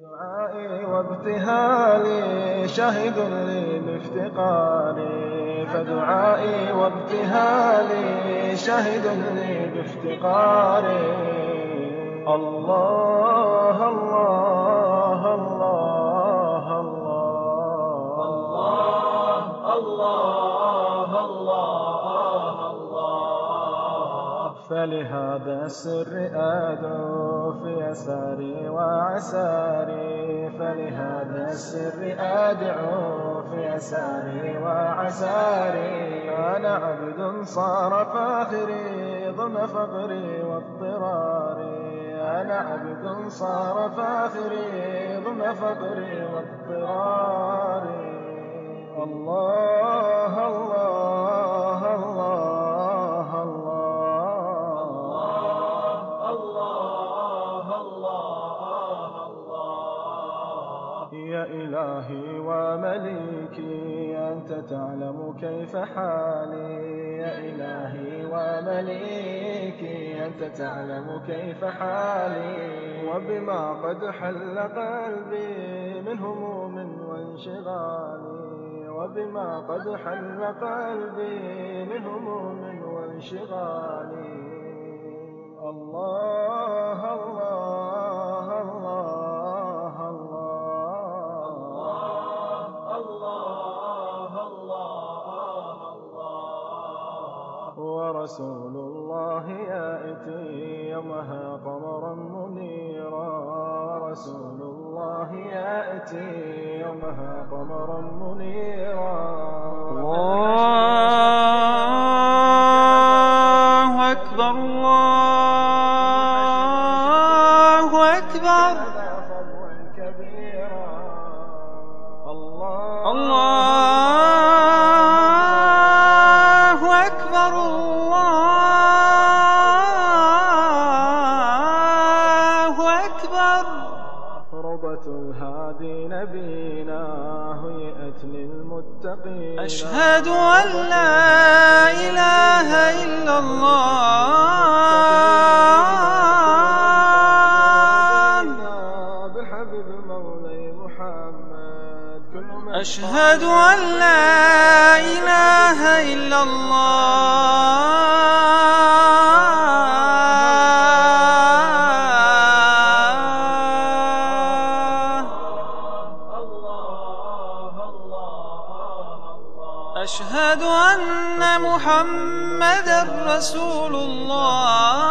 دعائي وابتهالي شهد لي بافتقاري فدعائي وابتهالي شهد لي بافتقاري الله فلهذا السر أدعو في يساري وعساري. فلهذا السر أدعو في يساري وعساري. أنا عبد صار فاخري ضم فقري واضطراري. أنا عبد صار فاخري ضم فقري واضطراري. الله حالي يا إلهي ومليكي أنت تعلم كيف حالي. وبما قد حل قلبي من هموم وانشغالي. وبما قد حل قلبي من هموم وانشغالي. الله الله. ورسول الله يأتي يومها قمرا منيرا. رسول الله يأتي يومها قمرا منيرا. الله أشهد أن لا إله إلا الله. محمد أشهد أن لا إله إلا الله. رسول الله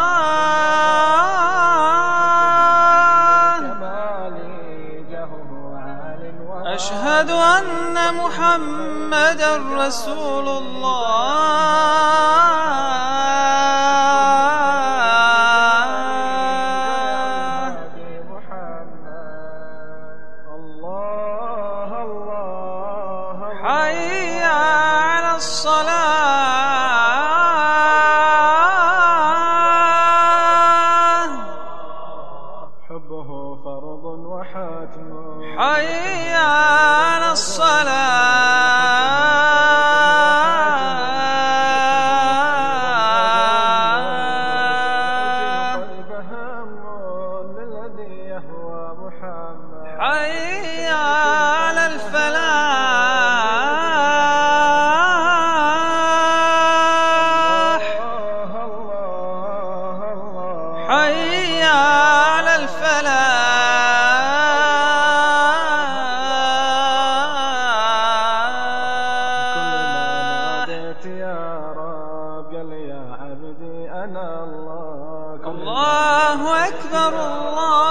أشهد أن محمدا رسول الله الله الله حي على الصلاة الله أكبر الله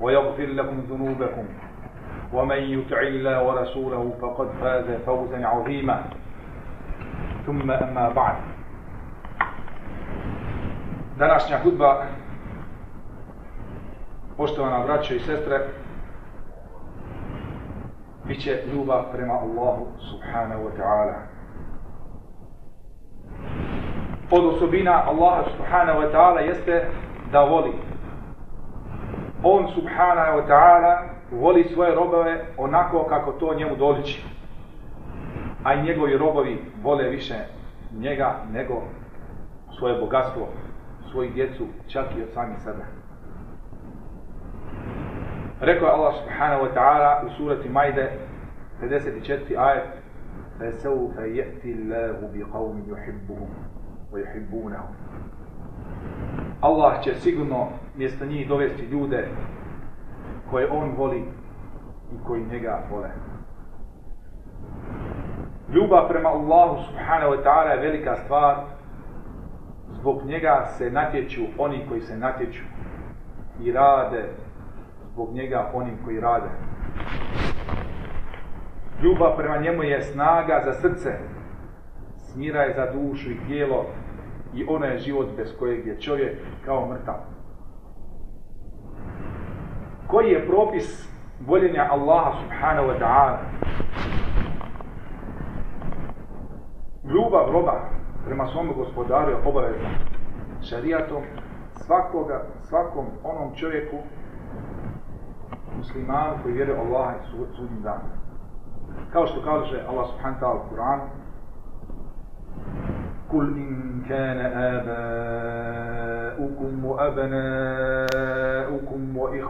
ويغفر لكم ذنوبكم ومن يطع الله ورسوله فقد فاز فوزا عظيما ثم أما بعد današnja hudba poštovana braćo i sestre bit će ljubav prema Allahu subhanahu wa ta'ala od osobina Allaha subhanahu wa ta'ala jeste da voli on subhanahu wa ta'ala voli svoje robove onako kako to njemu doliči a i njegovi robovi vole više njega nego svoje bogatstvo svoju djecu čak i od sami sebe rekao je Allah subhanahu wa ta'ala u surati Majde 54. ajet فَسَوْفَ يَأْتِ اللَّهُ بِقَوْمِ يُحِبُّهُمْ وَيُحِبُّونَهُمْ Allah će sigurno mjesto njih dovesti ljude koje on voli i koji njega vole. Ljubav prema Allahu subhanahu wa ta'ala je velika stvar. Zbog njega se natječu oni koji se natječu i rade zbog njega oni koji rade. Ljubav prema njemu je snaga za srce, smira je za dušu i tijelo i ona je život bez kojeg je čovjek kao mrtav Koji je propis voljenja Allaha subhanahu wa ta'ala? Ljubav roba prema svom gospodaru je obavezna šarijatom svakoga, svakom onom čovjeku muslimanu koji vjeruje Allaha i sudnjim danom. Kao što kaže Allah subhanahu wa ta'ala u Kur'anu قل إن كان آباؤكم وأبناؤكم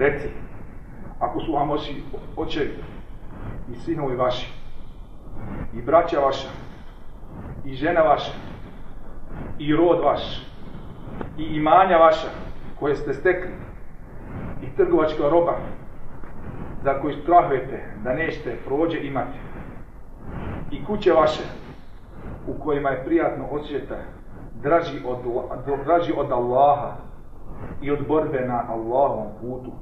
Reci, ako su vam oči, očevi i sinovi vaši, i braća vaša, i žena vaša, i rod vaš, i imanja vaša, koje ste stekli, i trgovačka roba, za koju strahujete da nećete prođe imati, i kuće vaše u kojima je prijatno osjećate draži od, draži od Allaha i od borbe na Allahovom putu.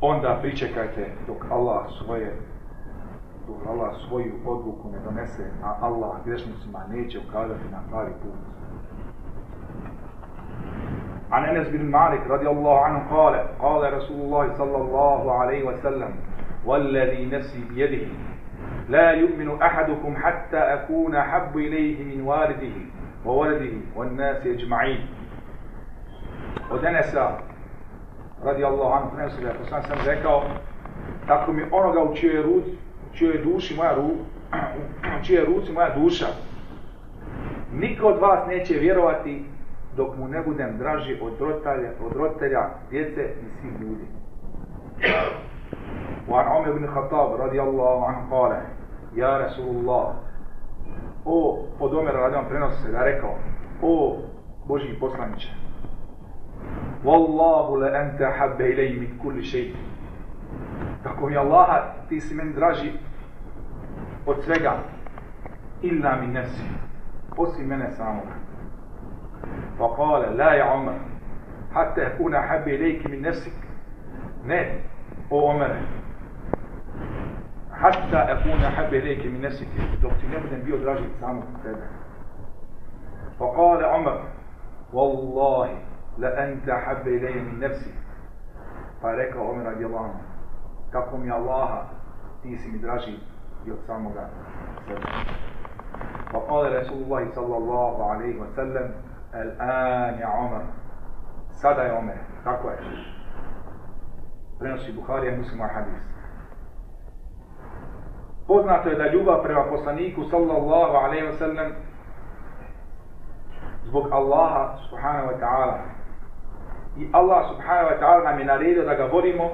Onda pričekajte dok Allah svoje dok Allah svoju odluku ne donese a Allah grešnicima neće ukazati na pravi put. عن انس بن مالك رضي الله عنه قال قال رسول الله صلى الله عليه وسلم والذي نفسي بيده لا يؤمن أحدكم حتى أكون أحب إليه من والده وولده والناس أجمعين ودنس رضي الله عنه prenosi da je poslanik sam rekao tako mi onoga u čijoj ruci čijoj duši moja ru u čijoj ruci moja duša niko od vas neće vjerovati dok mu ne budem draži od roditelja, od roditelja djece i svih ljudi وعن عمر بن الخطاب رضي الله عنه قال يا رسول الله o od Omera radi on prenosi se da rekao o Boži poslaniće Wallahu la anta habbe ilaj min kulli šeit tako mi Allaha ti si meni draži od svega illa min nefsi osim mene samoga fa kale la ja Omer hatta yakuna habbe ilajki min nefsik Ne, o Omere. Hatta akuna habbe ilike min nesike, dok ti ne budem bio draži samog tebe. Pa kale Omer, Wallahi, la anta habbe ilike min nefsi. Pa je rekao Omer radijallahu anhu, kako mi Allaha, ti si mi draži i od samoga sebe. Pa kale Rasulullah sallallahu alaihi wa sallam, Al-an ja Omer, sada je Omer, kako je. Prenosi Buharija muslima ovaj hadis. Poznato je da ljubav prema poslaniku sallallahu alaihi wa sallam zbog Allaha subhanahu wa ta'ala i Allah subhanahu wa ta'ala nam je naredio da ga volimo,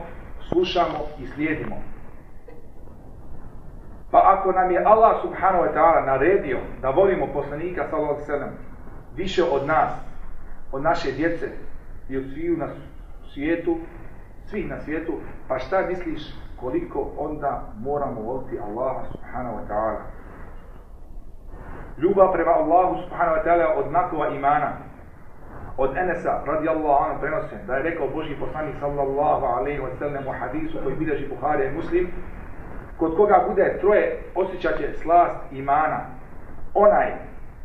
slušamo i slijedimo. Pa ako nam je Allah subhanahu wa ta'ala naredio da volimo poslanika sallallahu alaihi sallam više od nas, od naše djece i od sviju na svijetu, svih na svijetu, pa šta misliš koliko onda moramo voliti Allaha subhanahu wa ta'ala? Ljubav prema Allahu subhanahu wa ta'ala od znakova imana. Od Enesa radijallahu anhu prenose da je rekao Boži poslanik sallallahu alaihi wa sallam u hadisu koji bilježi Buhari i Muslim kod koga bude troje osjećat će slast imana. Onaj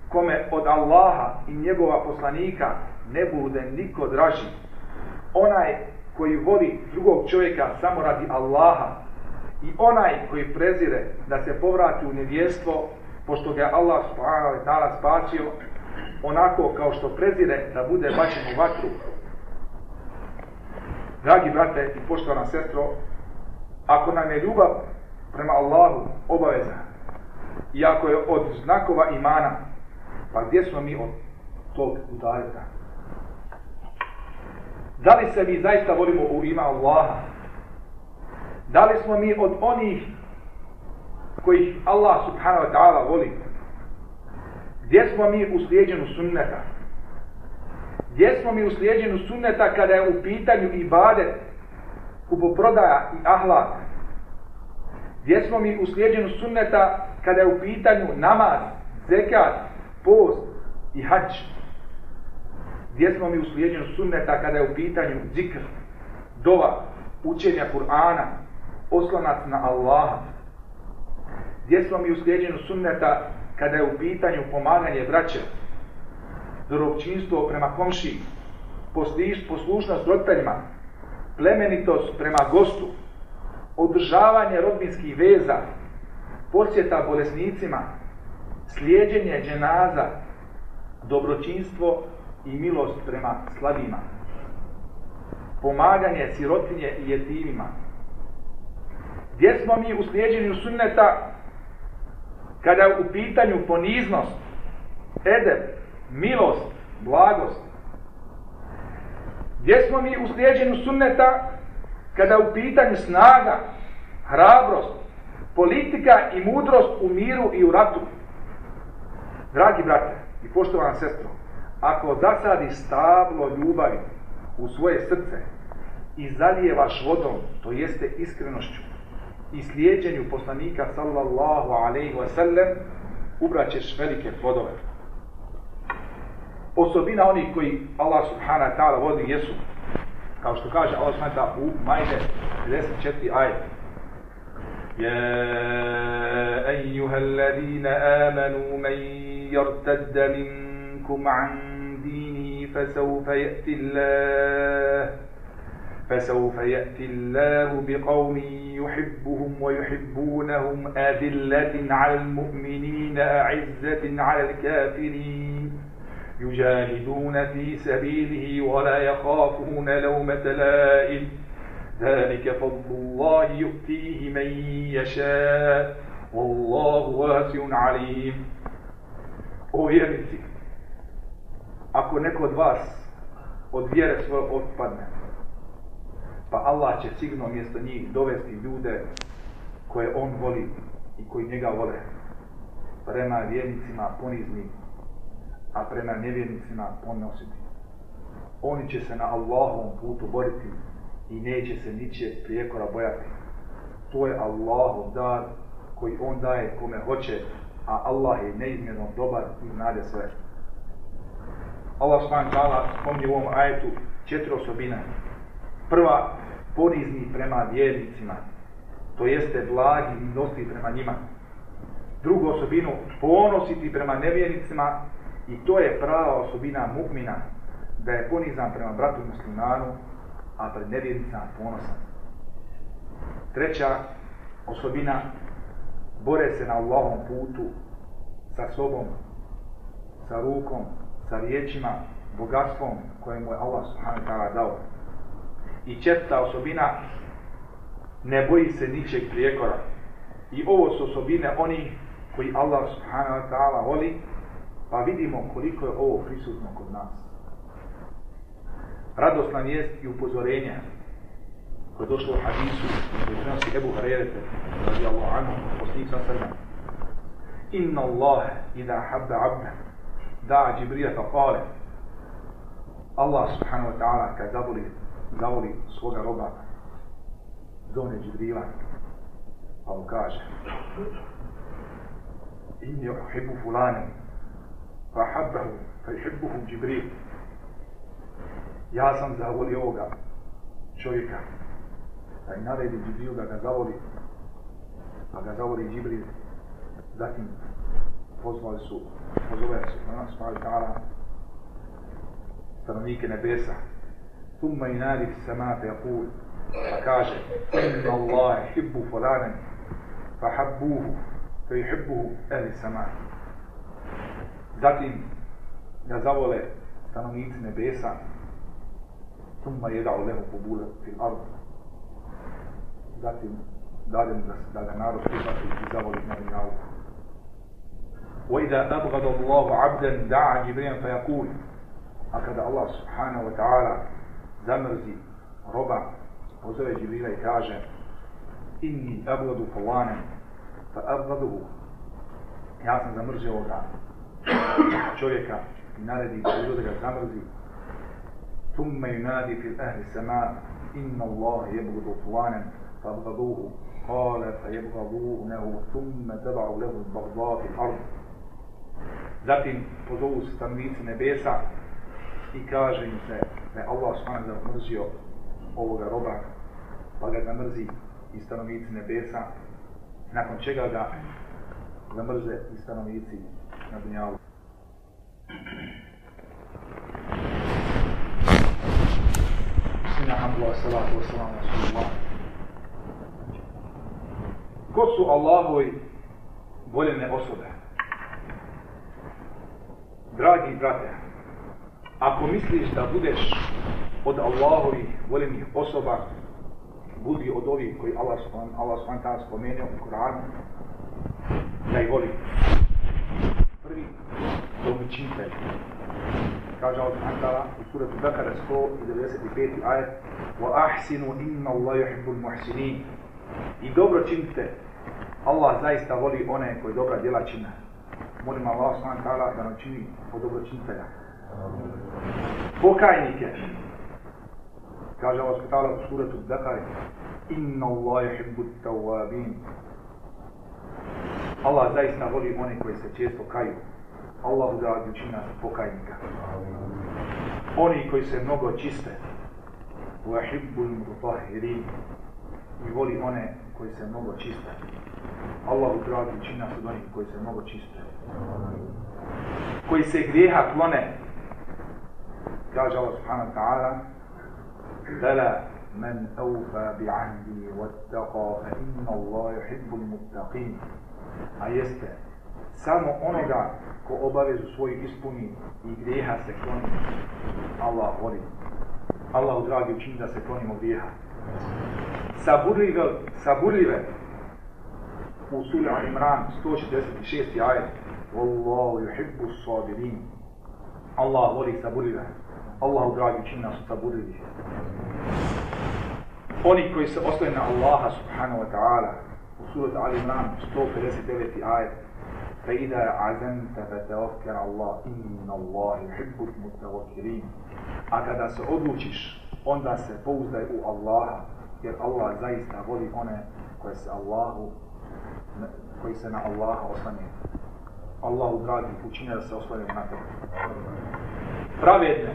kome od Allaha i njegova poslanika ne bude niko draži. Onaj koji voli drugog čovjeka samo radi Allaha i onaj koji prezire da se povrati u nevjestvo pošto ga Allah subhanahu wa ta'ala spasio onako kao što prezire da bude bačen u vatru. Dragi brate i poštovana sestro, ako nam je ljubav prema Allahu obaveza i ako je od znakova imana, pa gdje smo mi od tog udaljeta? Da li se mi zaista volimo u ima Allaha? Da li smo mi od onih kojih Allah subhanahu wa ta'ala voli? Gdje smo mi u slijedjenu sunneta? Gdje smo mi u slijedjenu sunneta kada je u pitanju ibadet, kupoprodaja i ahlak? Gdje smo mi u slijedjenu sunneta kada je u pitanju namaz, zekat, post i hač? Gdje smo mi u slijedjenu sunneta kada je u pitanju zikr, dova, učenja Kur'ana, oslonac na Allaha? Gdje smo mi u slijedjenu sunneta kada je u pitanju pomaganje braće, dorovčinstvo prema komši, poslušnost roditeljima, plemenitost prema gostu, održavanje rodbinskih veza, posjeta bolesnicima, slijedjenje dženaza, dobročinstvo i milost prema slabima, pomaganje sirotinje i jetimima. Gdje smo mi u slijedjenju sunneta kada je u pitanju poniznost, edep, milost, blagost. Gdje smo mi u slijedjenju sunneta kada je u pitanju snaga, hrabrost, politika i mudrost u miru i u ratu. Dragi brate i poštovana sestro, ako zasadi stablo ljubavi u svoje srce i zalijevaš vodom, to jeste iskrenošću, i slijedjenju poslanika sallallahu alaihi wa sallam ubraćeš velike plodove. Osobina onih koji Allah subhanahu wa ta'ala vodi jesu, kao što kaže Allah subhanahu wa ta'ala u Majde 54 ajet. يا أيها الذين آمنوا من يرتد منكم عن دينه فسوف يأتي الله فسوف يأتي الله بقوم يحبهم ويحبونهم أذلة على المؤمنين أعزة على الكافرين. يجاهدون في سبيله ولا يخافون لومة لائم. ذلك فضل الله يؤتيه من يشاء. والله واسع عليم. O vjernici, ako neko od vas od vjere svoje otpadne, pa Allah će sigurno mjesto njih dovesti ljude koje on voli i koji njega vole. Prema vjernicima ponizni a prema nevjernicima ponositi. Oni će se na Allahovom putu boriti i neće se niće prijekora bojati. To je Allahov dar koji on daje kome hoće a Allah je neizmjerno dobar i znade sve. Allah subhanahu spomni u ovom ajetu četiri osobine prva ponizni prema vjernicima, to jeste blagi i milosti prema njima. Drugu osobinu, ponositi prema nevjernicima i to je prava osobina mukmina, da je ponizan prema bratu muslimanu, a pred nevjernicama ponosan. Treća osobina, bore se na Allahom putu sa sobom, sa rukom, sa riječima, bogatstvom koje mu je Allah subhanahu wa ta'ala dao. I četvrta osobina, ne boji se ničeg prijekora. I ovo su osobine oni koji Allah subhanahu wa ta'ala voli, pa vidimo koliko je ovo prisutno kod nas. Radosna vijest i upozorenje koje je došlo u hadisu koji prenosi Ebu Harerete radi Allah anhu poslanik sa srna Inna Allah ida habda abda da Džibrija fa kale Allah subhanahu wa ta'ala kad zavoli, zavoli svoga roba zone Džibrila. Pa mu kaže inni uhibu fulane fa habbahu fa uhibbuhu Džibril. Ja sam zavolio ovoga čovjeka. Pa i naredi Džibril da ga zavoli pa ga zavoli Džibril. Zatim pozvali su pozove su na nas pa ta'ala stanovnike nebesa. ثم ينادي في السماء فيقول فكاشف إن الله يحب فلانا فحبوه فيحبه أهل السماء. Zatim ga zavole stanovnici ثم يدعو له قبولا في الأرض. Zatim dadem da, da ga narod prihvati i وإذا أبغض الله عبدا دعا جبريل فيقول هكذا الله سبحانه وتعالى zamrzi roba, pozove Džibrila i kaže Inni abladu fulanem, fa abladuhu. Ja sam zamrzio ovoga čovjeka i naredi Džibrila da ga zamrzi. Thumme yunadi fil ahli sama, inna Allah jebgudu fulanem, fa abladuhu. Kale, fa jebgaduhu nehu, thumme tabau lehu zbagdati ardu. Zatim pozovu se stanovnici nebesa i kaže im se da je Allah subhanahu wa mrzio ovoga roba, pa ga zamrzi i stanovnici nebesa, nakon čega ga zamrze i stanovnici na dunjalu. Alhamdulillah, salatu wa salam, rasulullah. Ko su Allahovi voljene osobe? Dragi brate, ako misliš da budeš od Allahovi voljenih osoba, budi od ovih koji Allah subhanahu Allah subhanahu ta'ala spomenuo u Koranu, da ih voli. Prvi, domičitelj. Kaže Allah subhanahu ta'ala u suratu Bekara 195. ajet وَأَحْسِنُوا إِنَّ اللَّهُ يُحِبُّ الْمُحْسِنِينَ I dobro činite. Allah zaista voli one koji dobra djela čine. Molim Allah subhanahu ta'ala da nam čini od dobročinitelja. Pokajnike. Kaže Allah subhanahu u suratu Bekara Inna Allah yuhibbu tawabin. Allah zaista voli one koji se često kaju. Allah udradi učina pokajnika. Oni koji se mnogo čiste. Wa hibbul mutahirin. I voli one koji se mnogo čiste. Allah udradi učina od onih koji se mnogo čiste. Koji se grijeha klone. Kaže Allah subhanahu wa ta'ala Bela men awfa bi'ahdi wattaqa fa inna Allah yuhibbul muttaqin. A jeste samo onoga ko obavezu svoju ispuni i grijeha se kloni, Allah voli. Allah u dragi učini da se klonimo grijeha. Saburljive, saburljive u suri Imran 146. ajet Wallahu yuhibbu sabirin Allah voli saburljive. Allah u dragi učini nas saburljivi. Oni koji se ostaju na Allaha subhanahu wa ta'ala u suri Al-Imran 159. ajet فإذا عزمت فتوكل على الله إن الله يحب المتوكلين A kada se odlučiš, onda se pouzdaj u Allaha, jer Allah zaista voli one koje se Allahu, koji se na Allaha oslanje. Allahu dragi, učinje da se oslanjaju na to. Pravedne,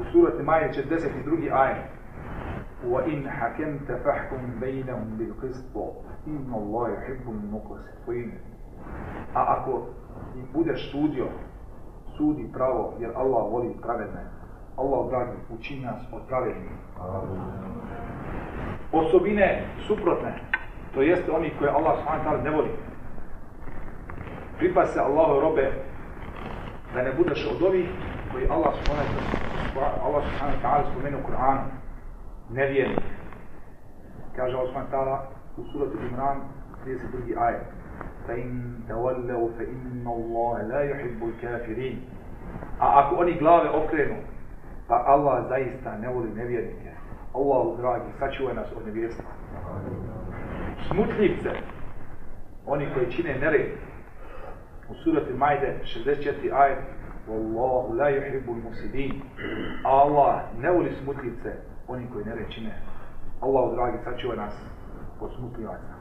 u surati Maje 42. ajet, وإن حكمت فاحكم بينهم بالقسط إن الله يحب المقسطين A ako im budeš sudio, sudi pravo, jer Allah voli pravedne. Allah, dragi, učini nas od pravednih. Osobine suprotne, to jeste oni koje Allah s.w.t. ne voli. Pripa se Allahu robe da ne budeš od ovih koji Allah s.w.t. spomenu u Kur'anu nevjernik. Kaže Allah s.w.t. u suratu Imran 32. ajet. فإن تولوا فإن الله لا يحب الكافرين A ako oni glave okrenu, pa Allah zaista ne voli nevjernike. Allah, dragi, sačuvaj nas od nevjerstva. Smutljivce, oni koji čine nered, u surati Majde 64 ajet, Wallahu la yuhibbul musidin. Allah ne voli smutljivce, oni koji nered čine. Allah, dragi, sačuvaj nas od smutljivaca.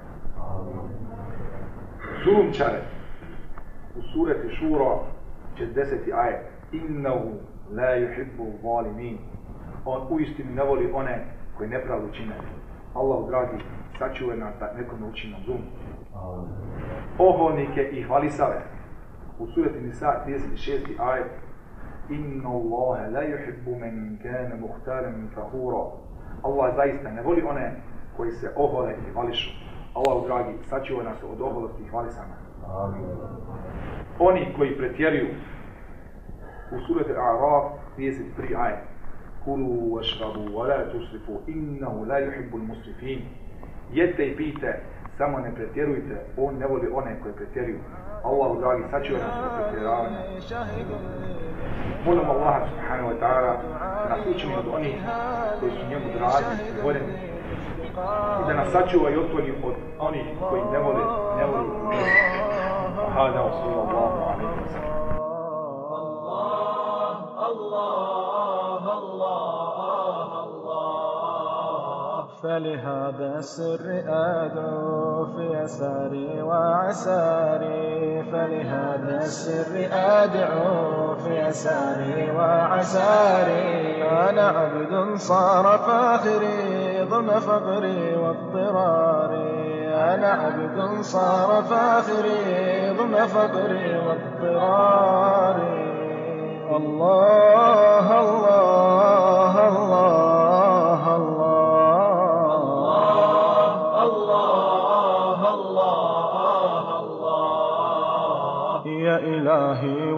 Zulumčare, u surati Šura 60 ajet, innahu la yuhibbu zalimin. On uistinu ne voli one koji nepravdu čine. Allah dragi, sačuvaj nas da nekom ne na zulum. Oholnike i hvalisave. U surati Nisa 36. ajet Inna Allahe la yuhibbu men kane muhtaran fahura. Allah zaista ne voli one koji se ohole i hvališu. Allah dragi, sačuvaj nas od oholosti i hvalisama. Oni koji pretjeruju u surati A'raf 33 ajet Kulu vašrabu wa la tusrifu innahu la yuhibbu musrifin Jeste i pite, samo ne pretjerujte, on ne voli one koje pretjeruju. Allahu dragi, sačuvaj nas od pretjeravanja. Molim Allah subhanahu wa ta'ala da nas učini od onih koji su njemu dragi i voljeni i da nas sačuva i otkloni od onih koji ne vole, ne vole Hada wa sallallahu alaihi wa sallam. فلهذا السر أدعو في يساري وعساري. فلهذا السر أدعو في يساري وعساري. أنا عبد صار فاخري ضم فقري واضطراري. أنا عبد صار فاخري ضم فقري واضطراري. الله الله.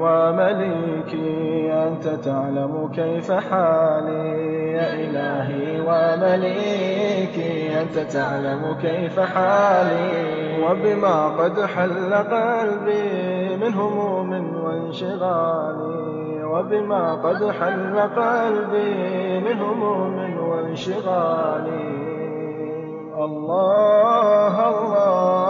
ومليكي أنت تعلم كيف حالي يا إلهي ومليكي أنت تعلم كيف حالي وبما قد حل قلبي من هموم وانشغالي وبما قد حل قلبي من هموم وانشغالي. الله الله.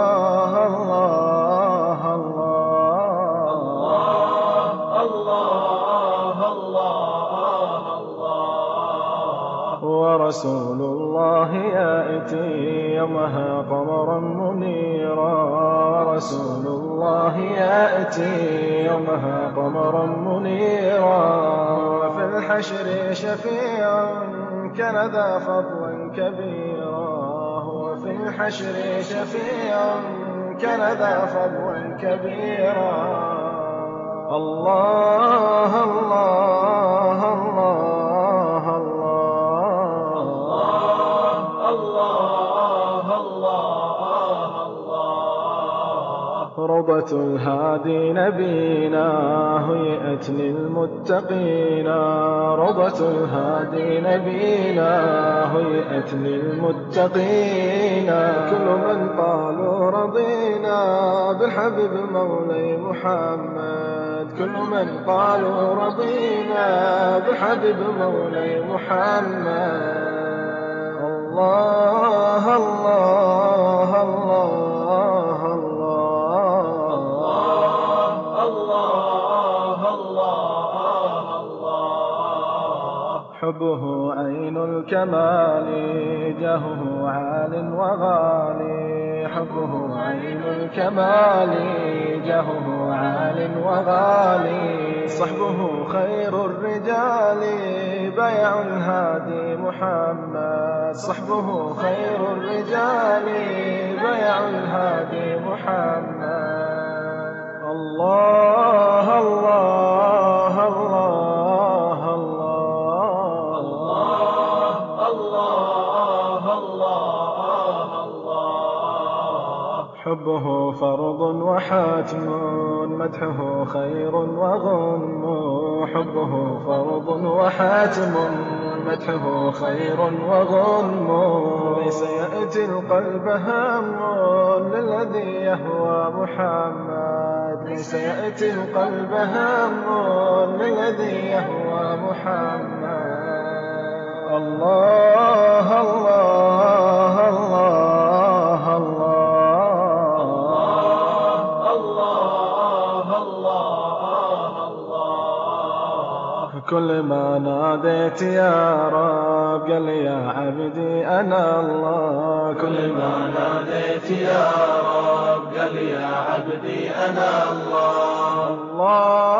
ورسول الله يأتي يومها قمرا منيرا. رسول الله يأتي يومها قمرا منيرا. وفي الحشر شفيع كان ذا فضلا كبيرا. هو في الحشر شفيع كان ذا فضلا كبيرا. الله الله الله. روضة الهادي نبينا هيئت للمتقين. روضة الهادي نبينا هيئت للمتقين. كل من قالوا رضينا بالحبيب مولاي محمد. كل من قالوا رضينا بالحبيب مولاي محمد. الله الله الله. حبه عين الكمال جهه عال وغالي. حبه عين الكمال جهه عال وغالي. صحبه خير الرجال بيع الهادي محمد. صحبه خير الرجال بيع الهادي محمد. الله الله. حبه فرض وحاتم مدحه خير وغنم حبه فرض وحاتم مدحه خير وغنم ليس يأتي القلب هم للذي يهوى محمد. ليس يأتي القلب هم للذي يهوى محمد. الله كل ما ناديت يا رب قال يا عبدي أنا الله. كل ما ناديت يا رب قال يا عبدي أنا الله. الله.